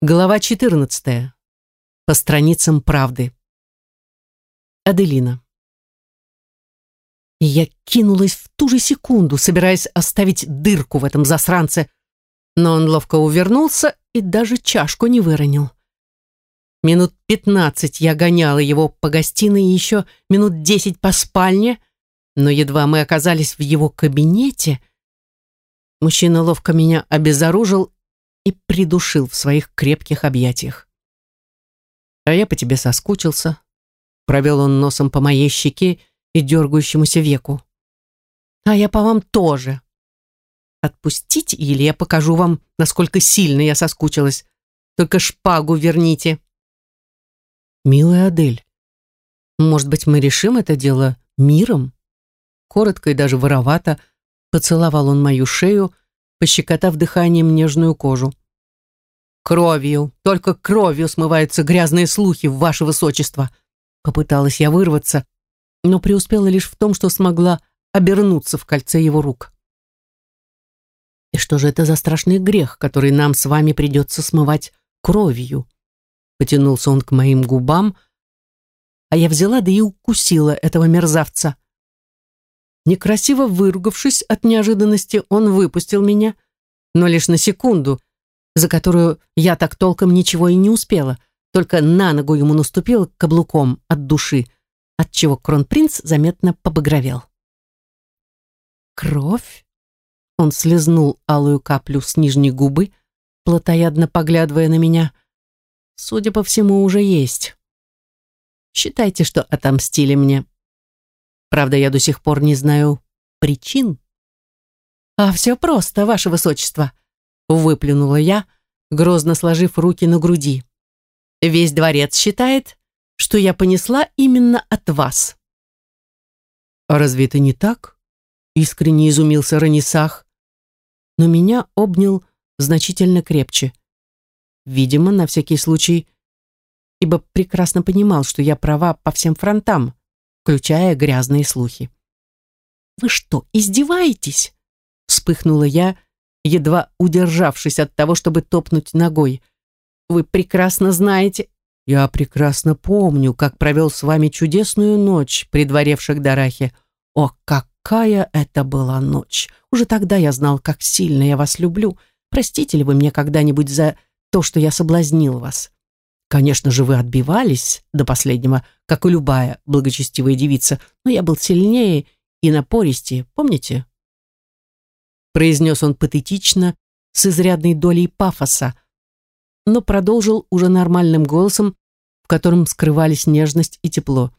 Глава 14. По страницам правды. Аделина. Я кинулась в ту же секунду, собираясь оставить дырку в этом засранце, но он ловко увернулся и даже чашку не выронил. Минут пятнадцать я гоняла его по гостиной и еще минут десять по спальне, но едва мы оказались в его кабинете, мужчина ловко меня обезоружил и придушил в своих крепких объятиях. «А я по тебе соскучился», — провел он носом по моей щеке и дергающемуся веку. «А я по вам тоже. Отпустите, или я покажу вам, насколько сильно я соскучилась. Только шпагу верните». «Милая Адель, может быть, мы решим это дело миром?» Коротко и даже воровато поцеловал он мою шею, пощекотав дыханием нежную кожу. «Кровью, только кровью смываются грязные слухи, ваше высочество!» Попыталась я вырваться, но преуспела лишь в том, что смогла обернуться в кольце его рук. «И что же это за страшный грех, который нам с вами придется смывать кровью?» Потянулся он к моим губам, а я взяла да и укусила этого мерзавца. Некрасиво выругавшись от неожиданности, он выпустил меня, но лишь на секунду, за которую я так толком ничего и не успела, только на ногу ему наступил каблуком от души, отчего кронпринц заметно побагровел. «Кровь?» Он слезнул алую каплю с нижней губы, плотоядно поглядывая на меня. «Судя по всему, уже есть. Считайте, что отомстили мне. Правда, я до сих пор не знаю причин. «А все просто, ваше высочество», — выплюнула я, грозно сложив руки на груди. «Весь дворец считает, что я понесла именно от вас». «А разве это не так?» — искренне изумился Ранисах. Но меня обнял значительно крепче. Видимо, на всякий случай, ибо прекрасно понимал, что я права по всем фронтам включая грязные слухи. «Вы что, издеваетесь?» вспыхнула я, едва удержавшись от того, чтобы топнуть ногой. «Вы прекрасно знаете...» «Я прекрасно помню, как провел с вами чудесную ночь при дворе в Шагдарахе. О, какая это была ночь! Уже тогда я знал, как сильно я вас люблю. Простите ли вы мне когда-нибудь за то, что я соблазнил вас?» Конечно же, вы отбивались до последнего, как и любая благочестивая девица, но я был сильнее и напористее, помните? Произнес он патетично, с изрядной долей пафоса, но продолжил уже нормальным голосом, в котором скрывались нежность и тепло.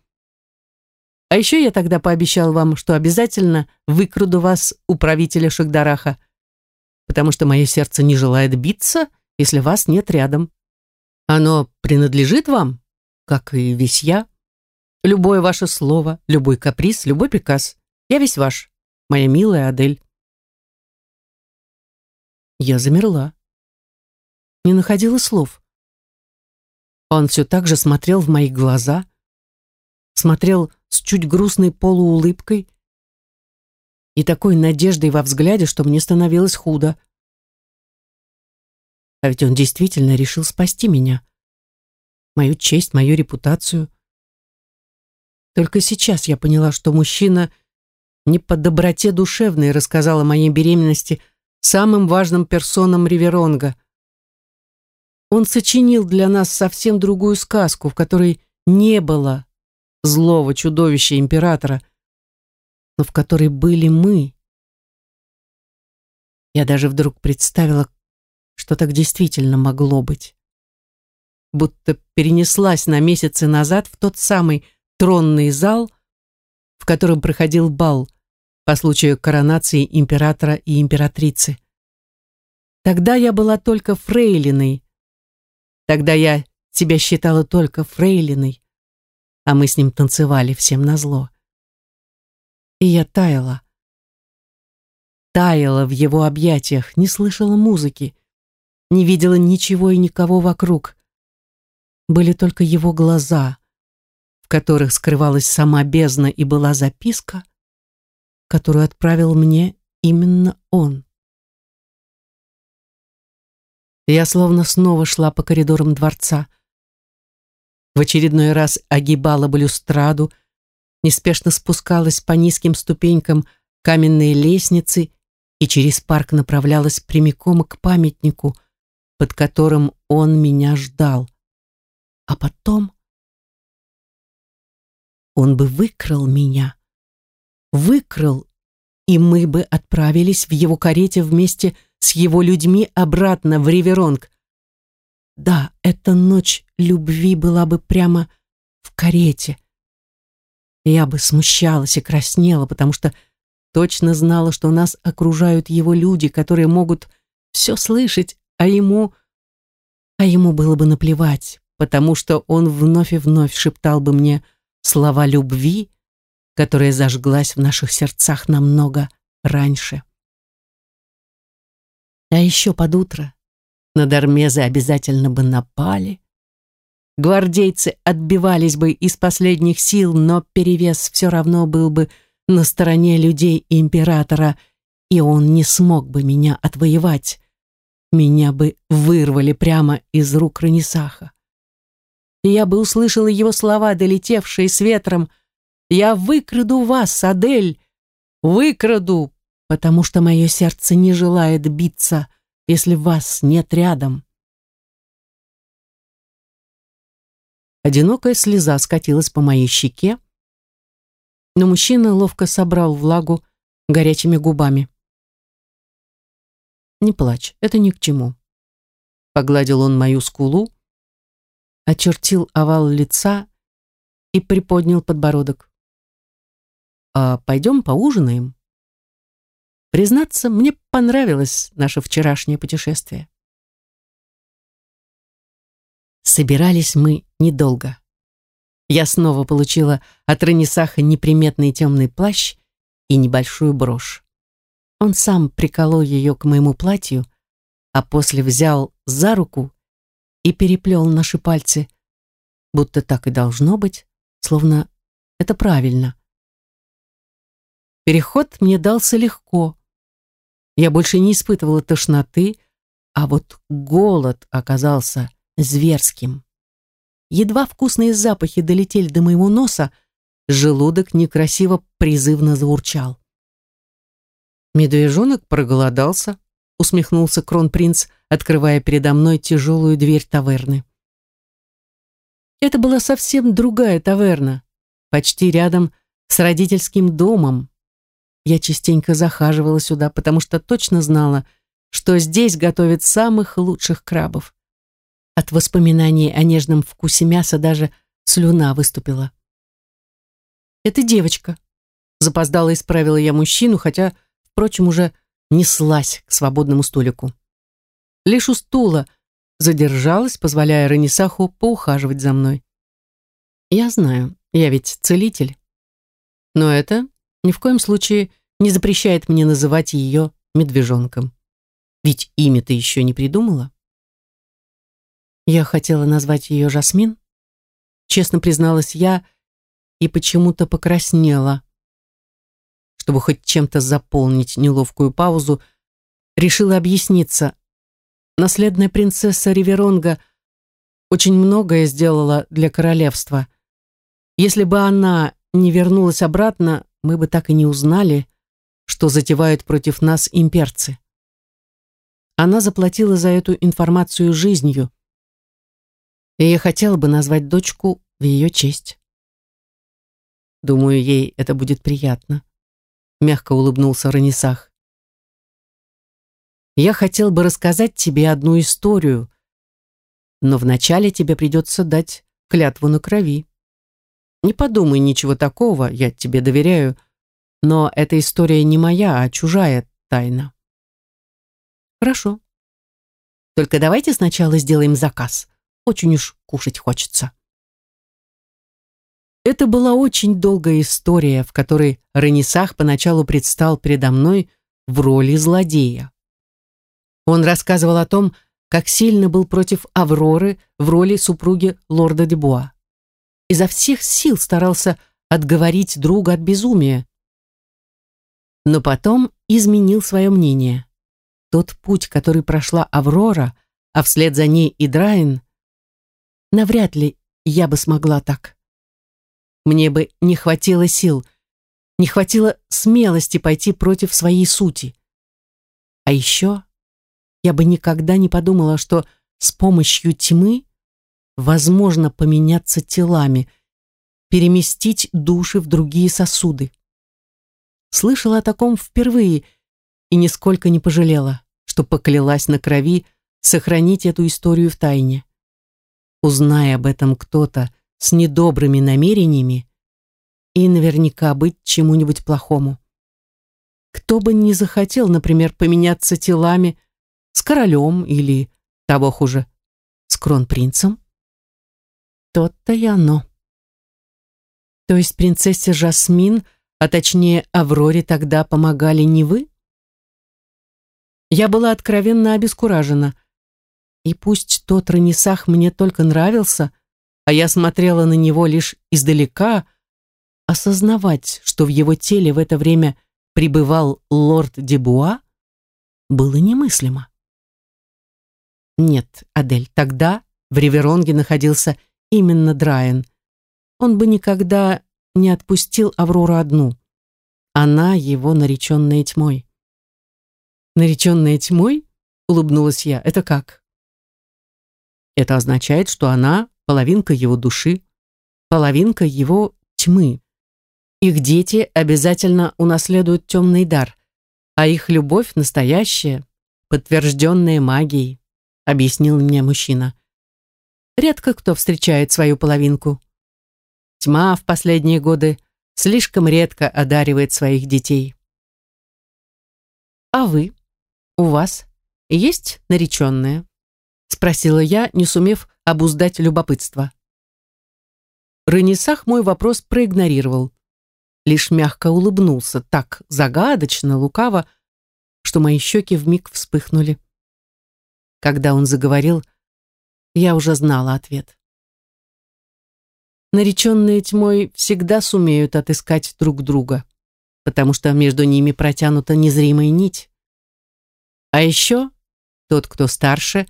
А еще я тогда пообещал вам, что обязательно выкраду вас у правителя Шагдараха, потому что мое сердце не желает биться, если вас нет рядом. Оно принадлежит вам, как и весь я. Любое ваше слово, любой каприз, любой приказ. Я весь ваш, моя милая Адель. Я замерла. Не находила слов. Он все так же смотрел в мои глаза, смотрел с чуть грустной полуулыбкой и такой надеждой во взгляде, что мне становилось худо. А ведь он действительно решил спасти меня. Мою честь, мою репутацию. Только сейчас я поняла, что мужчина не по доброте душевной рассказал о моей беременности самым важным персонам Риверонга. Он сочинил для нас совсем другую сказку, в которой не было злого чудовища императора, но в которой были мы. Я даже вдруг представила, что так действительно могло быть. Будто перенеслась на месяцы назад в тот самый тронный зал, в котором проходил бал по случаю коронации императора и императрицы. Тогда я была только фрейлиной. Тогда я себя считала только фрейлиной, а мы с ним танцевали всем назло. И я таяла. Таяла в его объятиях, не слышала музыки, не видела ничего и никого вокруг. Были только его глаза, в которых скрывалась сама бездна и была записка, которую отправил мне именно он. Я словно снова шла по коридорам дворца. В очередной раз огибала балюстраду, неспешно спускалась по низким ступенькам каменной лестницы и через парк направлялась прямиком к памятнику, под которым он меня ждал. А потом он бы выкрал меня. Выкрал, и мы бы отправились в его карете вместе с его людьми обратно в Риверонг. Да, эта ночь любви была бы прямо в карете. Я бы смущалась и краснела, потому что точно знала, что нас окружают его люди, которые могут все слышать, а ему... А ему было бы наплевать, потому что он вновь и вновь шептал бы мне слова любви, которая зажглась в наших сердцах намного раньше. А еще под утро на Дармезы обязательно бы напали. Гвардейцы отбивались бы из последних сил, но перевес все равно был бы на стороне людей императора, и он не смог бы меня отвоевать. Меня бы вырвали прямо из рук Ранисаха. И я бы услышала его слова, долетевшие с ветром. «Я выкраду вас, Адель! Выкраду, потому что мое сердце не желает биться, если вас нет рядом». Одинокая слеза скатилась по моей щеке, но мужчина ловко собрал влагу горячими губами. «Не плачь, это ни к чему». Погладил он мою скулу, очертил овал лица и приподнял подбородок. «А пойдем поужинаем?» Признаться, мне понравилось наше вчерашнее путешествие. Собирались мы недолго я снова получила от Ранисаха неприметный темный плащ и небольшую брошь. Он сам приколол ее к моему платью, а после взял за руку и переплел наши пальцы, будто так и должно быть, словно это правильно. Переход мне дался легко. Я больше не испытывала тошноты, а вот голод оказался зверским. Едва вкусные запахи долетели до моего носа, желудок некрасиво призывно заурчал. Медвежонок проголодался, усмехнулся кронпринц, открывая передо мной тяжелую дверь таверны. Это была совсем другая таверна, почти рядом с родительским домом. Я частенько захаживала сюда, потому что точно знала, что здесь готовят самых лучших крабов. От воспоминаний о нежном вкусе мяса даже слюна выступила. «Это девочка», — запоздала исправила я мужчину, хотя, впрочем, уже неслась к свободному столику. Лишь у стула задержалась, позволяя Ранисаху поухаживать за мной. Я знаю, я ведь целитель. Но это ни в коем случае не запрещает мне называть ее медвежонком. Ведь имя ты еще не придумала. Я хотела назвать ее Жасмин. Честно призналась я и почему-то покраснела. Чтобы хоть чем-то заполнить неловкую паузу, решила объясниться. Наследная принцесса Риверонга очень многое сделала для королевства. Если бы она не вернулась обратно, мы бы так и не узнали, что затевают против нас имперцы. Она заплатила за эту информацию жизнью и я хотела бы назвать дочку в ее честь. Думаю, ей это будет приятно. Мягко улыбнулся Ранисах. Я хотел бы рассказать тебе одну историю, но вначале тебе придется дать клятву на крови. Не подумай ничего такого, я тебе доверяю, но эта история не моя, а чужая тайна. Хорошо. Только давайте сначала сделаем заказ. Очень уж кушать хочется. Это была очень долгая история, в которой Ренесах поначалу предстал передо мной в роли злодея. Он рассказывал о том, как сильно был против Авроры в роли супруги лорда Дебуа. Изо всех сил старался отговорить друга от безумия. Но потом изменил свое мнение. Тот путь, который прошла Аврора, а вслед за ней и Драйн, навряд ли я бы смогла так. Мне бы не хватило сил, не хватило смелости пойти против своей сути. А еще я бы никогда не подумала, что с помощью тьмы возможно поменяться телами, переместить души в другие сосуды. Слышала о таком впервые и нисколько не пожалела, что поклялась на крови сохранить эту историю в тайне. Узная об этом кто-то с недобрыми намерениями, и наверняка быть чему-нибудь плохому. Кто бы не захотел, например, поменяться телами с королем или, того хуже, с кронпринцем? Тот-то и оно. То есть принцессе Жасмин, а точнее Авроре тогда помогали не вы? Я была откровенно обескуражена. И пусть тот Ранисах мне только нравился, а я смотрела на него лишь издалека, осознавать, что в его теле в это время пребывал лорд Дебуа, было немыслимо. Нет, Адель, тогда в Риверонге находился именно Драйан. Он бы никогда не отпустил Аврору одну. Она его нареченная тьмой. «Нареченная тьмой?» — улыбнулась я. «Это как?» «Это означает, что она половинка его души, половинка его тьмы. Их дети обязательно унаследуют темный дар, а их любовь настоящая, подтвержденная магией, объяснил мне мужчина. Редко кто встречает свою половинку. Тьма в последние годы слишком редко одаривает своих детей. А вы? У вас есть нареченная? Спросила я, не сумев обуздать любопытство. Ренесах мой вопрос проигнорировал лишь мягко улыбнулся, так загадочно, лукаво, что мои щеки вмиг вспыхнули. Когда он заговорил, я уже знала ответ. Нареченные тьмой всегда сумеют отыскать друг друга, потому что между ними протянута незримая нить. А еще тот, кто старше,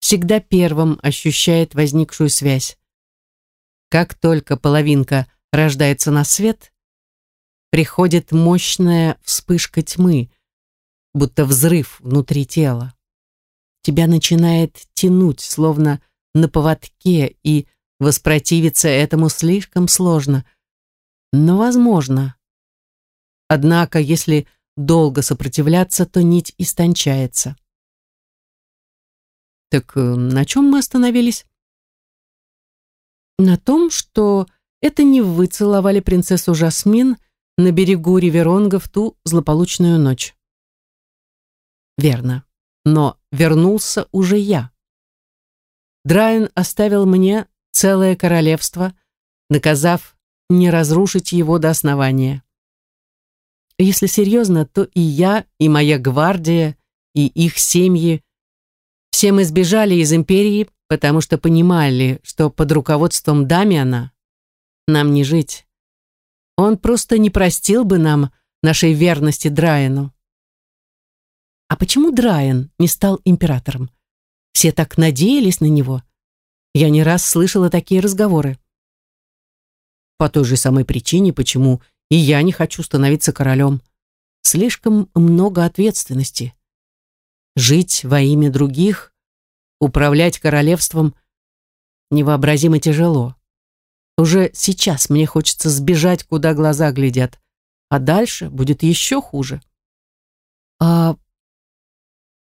всегда первым ощущает возникшую связь. Как только половинка рождается на свет, приходит мощная вспышка тьмы, будто взрыв внутри тела. Тебя начинает тянуть, словно на поводке, и воспротивиться этому слишком сложно, но возможно. Однако, если долго сопротивляться, то нить истончается. Так э, на чем мы остановились? На том, что это не вы целовали принцессу Жасмин, на берегу Риверонга в ту злополучную ночь. Верно, но вернулся уже я. Драйн оставил мне целое королевство, наказав не разрушить его до основания. Если серьезно, то и я, и моя гвардия, и их семьи, все мы сбежали из империи, потому что понимали, что под руководством Дамиана нам не жить. Он просто не простил бы нам нашей верности Драйану. А почему Драйан не стал императором? Все так надеялись на него. Я не раз слышала такие разговоры. По той же самой причине, почему и я не хочу становиться королем. Слишком много ответственности. Жить во имя других, управлять королевством невообразимо тяжело. Уже сейчас мне хочется сбежать, куда глаза глядят, а дальше будет еще хуже. А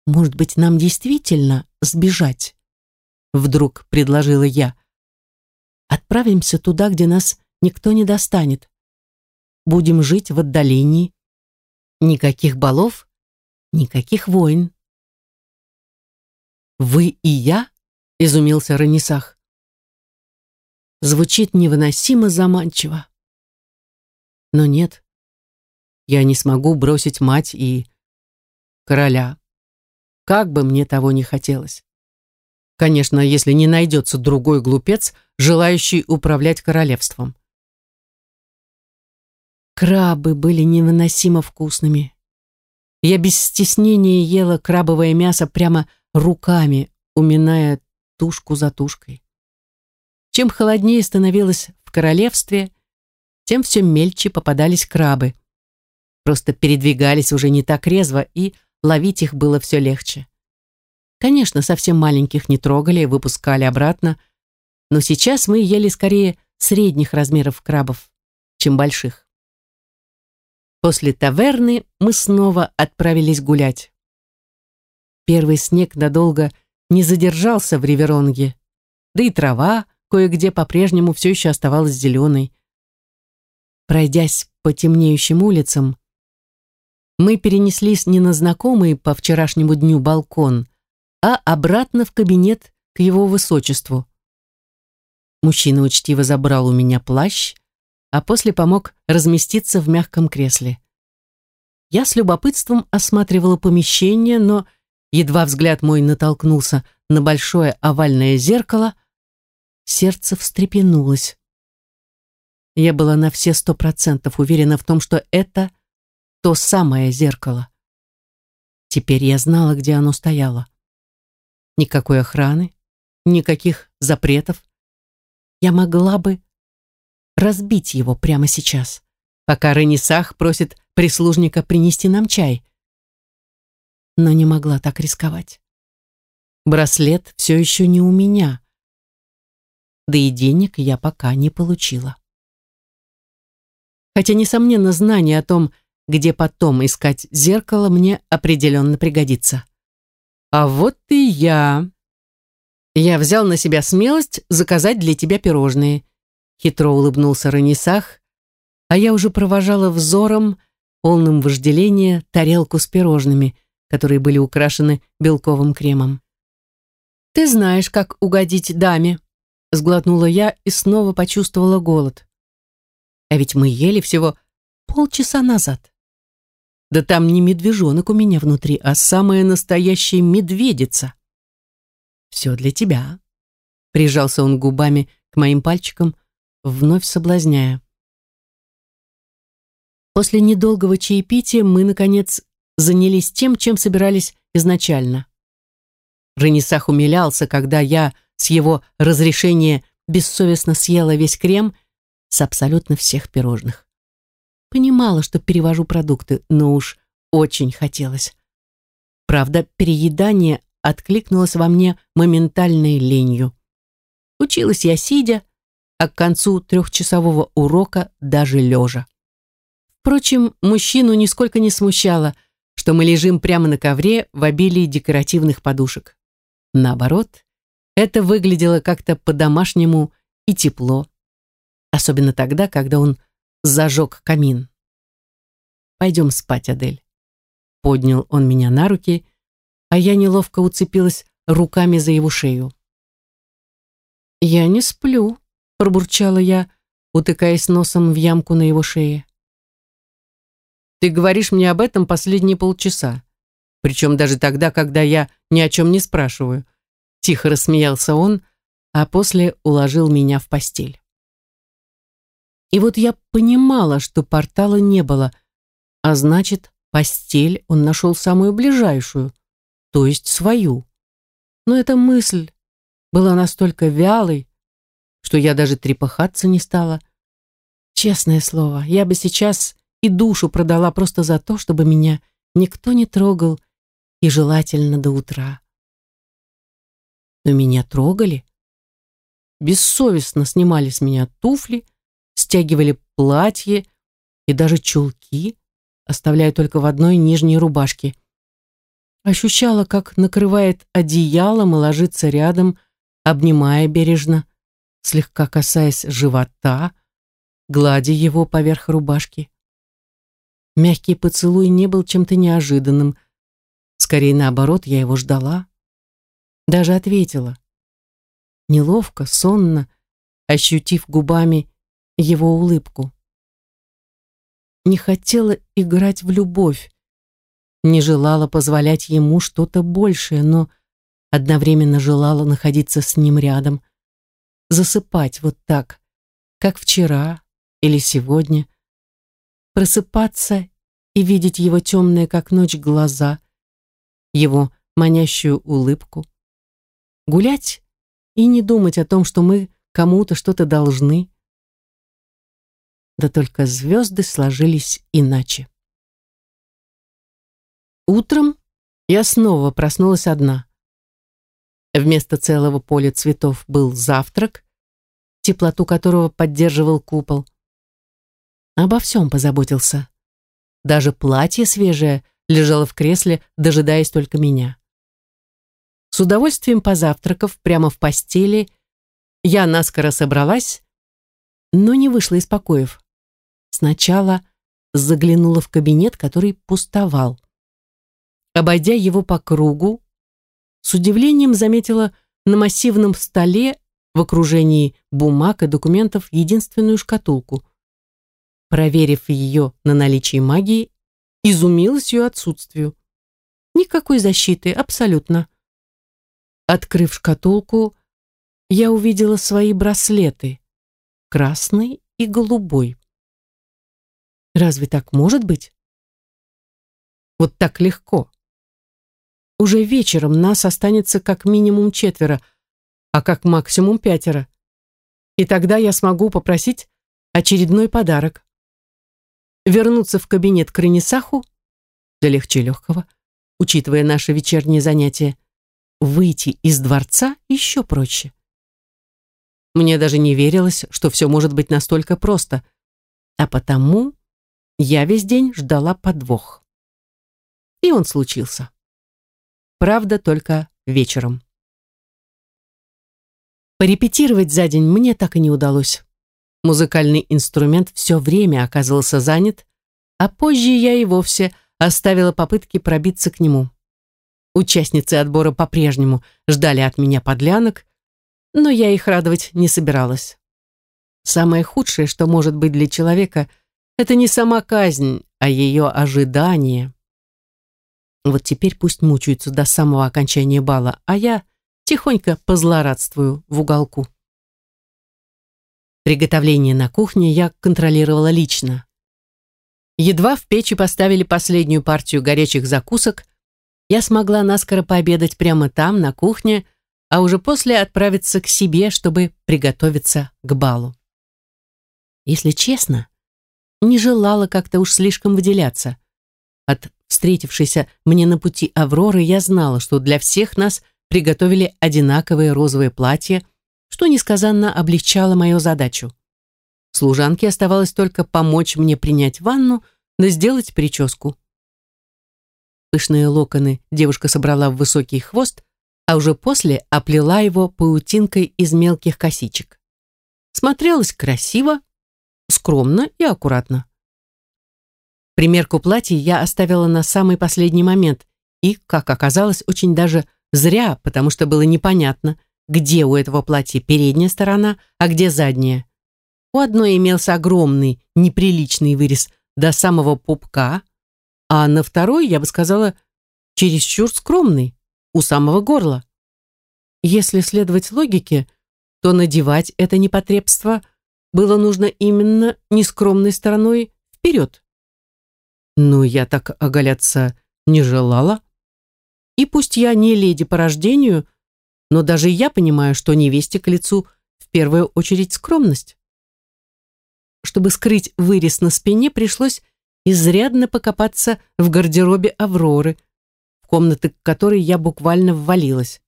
может быть, нам действительно сбежать? Вдруг предложила я. Отправимся туда, где нас никто не достанет. Будем жить в отдалении. Никаких балов, никаких войн. «Вы и я?» — изумился Ранисах звучит невыносимо заманчиво. Но нет, я не смогу бросить мать и короля, как бы мне того не хотелось. Конечно, если не найдется другой глупец, желающий управлять королевством. Крабы были невыносимо вкусными. Я без стеснения ела крабовое мясо прямо руками, уминая тушку за тушкой. Чем холоднее становилось в королевстве, тем все мельче попадались крабы. Просто передвигались уже не так резво, и ловить их было все легче. Конечно, совсем маленьких не трогали, выпускали обратно, но сейчас мы ели скорее средних размеров крабов, чем больших. После таверны мы снова отправились гулять. Первый снег надолго не задержался в Риверонге, да и трава кое-где по-прежнему все еще оставалась зеленой. Пройдясь по темнеющим улицам, мы перенеслись не на знакомый по вчерашнему дню балкон, а обратно в кабинет к его высочеству. Мужчина учтиво забрал у меня плащ, а после помог разместиться в мягком кресле. Я с любопытством осматривала помещение, но едва взгляд мой натолкнулся на большое овальное зеркало, сердце встрепенулось. Я была на все сто процентов уверена в том, что это то самое зеркало. Теперь я знала, где оно стояло. Никакой охраны, никаких запретов. Я могла бы разбить его прямо сейчас, пока Ренесах просит прислужника принести нам чай. Но не могла так рисковать. Браслет все еще не у меня. Да и денег я пока не получила. Хотя, несомненно, знание о том, где потом искать зеркало, мне определенно пригодится. А вот и я. Я взял на себя смелость заказать для тебя пирожные. Хитро улыбнулся Ранисах, а я уже провожала взором, полным вожделения, тарелку с пирожными, которые были украшены белковым кремом. «Ты знаешь, как угодить даме», — сглотнула я и снова почувствовала голод. А ведь мы ели всего полчаса назад. Да там не медвежонок у меня внутри, а самая настоящая медведица. Все для тебя. Прижался он губами к моим пальчикам, вновь соблазняя. После недолгого чаепития мы, наконец, занялись тем, чем собирались изначально. Ренесах умилялся, когда я с его разрешения бессовестно съела весь крем с абсолютно всех пирожных. Понимала, что перевожу продукты, но уж очень хотелось. Правда, переедание откликнулось во мне моментальной ленью. Училась я сидя, а к концу трехчасового урока даже лежа. Впрочем, мужчину нисколько не смущало, что мы лежим прямо на ковре в обилии декоративных подушек. Наоборот, это выглядело как-то по-домашнему и тепло, особенно тогда, когда он зажег камин. «Пойдем спать, Адель». Поднял он меня на руки, а я неловко уцепилась руками за его шею. «Я не сплю», — пробурчала я, утыкаясь носом в ямку на его шее. «Ты говоришь мне об этом последние полчаса, причем даже тогда, когда я ни о чем не спрашиваю». Тихо рассмеялся он, а после уложил меня в постель. И вот я понимала, что портала не было, а значит, постель он нашел самую ближайшую, то есть свою. Но эта мысль была настолько вялой, что я даже трепыхаться не стала. Честное слово, я бы сейчас и душу продала просто за то, чтобы меня никто не трогал и желательно до утра. Но меня трогали. Бессовестно снимали с меня туфли, стягивали платье и даже чулки, оставляя только в одной нижней рубашке. Ощущала, как накрывает одеялом и ложится рядом, обнимая бережно, слегка касаясь живота, гладя его поверх рубашки. Мягкий поцелуй не был чем-то неожиданным. Скорее наоборот, я его ждала. Даже ответила. Неловко, сонно, ощутив губами его улыбку. Не хотела играть в любовь, не желала позволять ему что-то большее, но одновременно желала находиться с ним рядом, засыпать вот так, как вчера или сегодня, просыпаться и видеть его темные, как ночь, глаза, его манящую улыбку, гулять и не думать о том, что мы кому-то что-то должны. Да только звезды сложились иначе. Утром я снова проснулась одна. Вместо целого поля цветов был завтрак, теплоту которого поддерживал купол. Обо всем позаботился. Даже платье свежее лежало в кресле, дожидаясь только меня. С удовольствием позавтракав прямо в постели, я наскоро собралась, но не вышла из покоев. Сначала заглянула в кабинет, который пустовал. Обойдя его по кругу, с удивлением заметила на массивном столе в окружении бумаг и документов единственную шкатулку. Проверив ее на наличие магии, изумилась ее отсутствию. Никакой защиты, абсолютно. Открыв шкатулку, я увидела свои браслеты, красный и голубой. Разве так может быть? Вот так легко. Уже вечером нас останется как минимум четверо, а как максимум пятеро. И тогда я смогу попросить очередной подарок. Вернуться в кабинет к Ренесаху, да легче легкого, учитывая наше вечернее занятие, выйти из дворца еще проще. Мне даже не верилось, что все может быть настолько просто, а потому я весь день ждала подвох. И он случился. Правда, только вечером. Порепетировать за день мне так и не удалось. Музыкальный инструмент все время оказывался занят, а позже я и вовсе оставила попытки пробиться к нему. Участницы отбора по-прежнему ждали от меня подлянок, но я их радовать не собиралась. Самое худшее, что может быть для человека, это не сама казнь, а ее ожидание. Вот теперь пусть мучаются до самого окончания бала, а я тихонько позлорадствую в уголку. Приготовление на кухне я контролировала лично. Едва в печи поставили последнюю партию горячих закусок, я смогла наскоро пообедать прямо там, на кухне, а уже после отправиться к себе, чтобы приготовиться к балу. Если честно, не желала как-то уж слишком выделяться. От встретившейся мне на пути Авроры, я знала, что для всех нас приготовили одинаковые розовые платья, что несказанно облегчало мою задачу. Служанке оставалось только помочь мне принять ванну, да сделать прическу. Пышные локоны девушка собрала в высокий хвост, а уже после оплела его паутинкой из мелких косичек. Смотрелась красиво, скромно и аккуратно. Примерку платья я оставила на самый последний момент и, как оказалось, очень даже зря, потому что было непонятно, где у этого платья передняя сторона, а где задняя. У одной имелся огромный, неприличный вырез до самого пупка, а на второй, я бы сказала, чересчур скромный, у самого горла. Если следовать логике, то надевать это непотребство было нужно именно нескромной стороной вперед. Но я так оголяться не желала. И пусть я не леди по рождению, но даже я понимаю, что невесте к лицу в первую очередь скромность. Чтобы скрыть вырез на спине, пришлось изрядно покопаться в гардеробе Авроры, в комнаты которой я буквально ввалилась.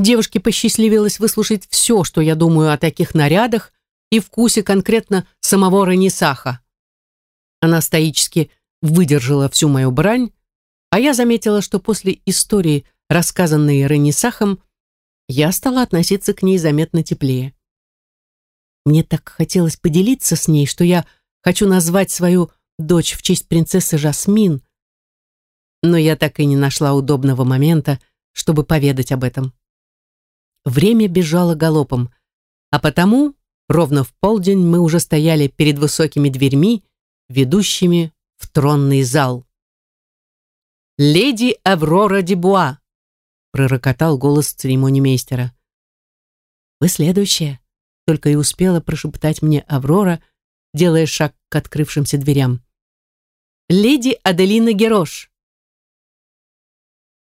Девушке посчастливилось выслушать все, что я думаю о таких нарядах и вкусе конкретно самого Ранисаха. Она стоически выдержала всю мою брань, а я заметила, что после истории, рассказанной Ренесахом, я стала относиться к ней заметно теплее. Мне так хотелось поделиться с ней, что я хочу назвать свою дочь в честь принцессы Жасмин, но я так и не нашла удобного момента, чтобы поведать об этом. Время бежало галопом, а потому ровно в полдень мы уже стояли перед высокими дверьми, ведущими в тронный зал. «Леди Аврора Дебуа!» — пророкотал голос церемонимейстера. «Вы следующая», — только и успела прошептать мне Аврора, делая шаг к открывшимся дверям. «Леди Аделина Герош!»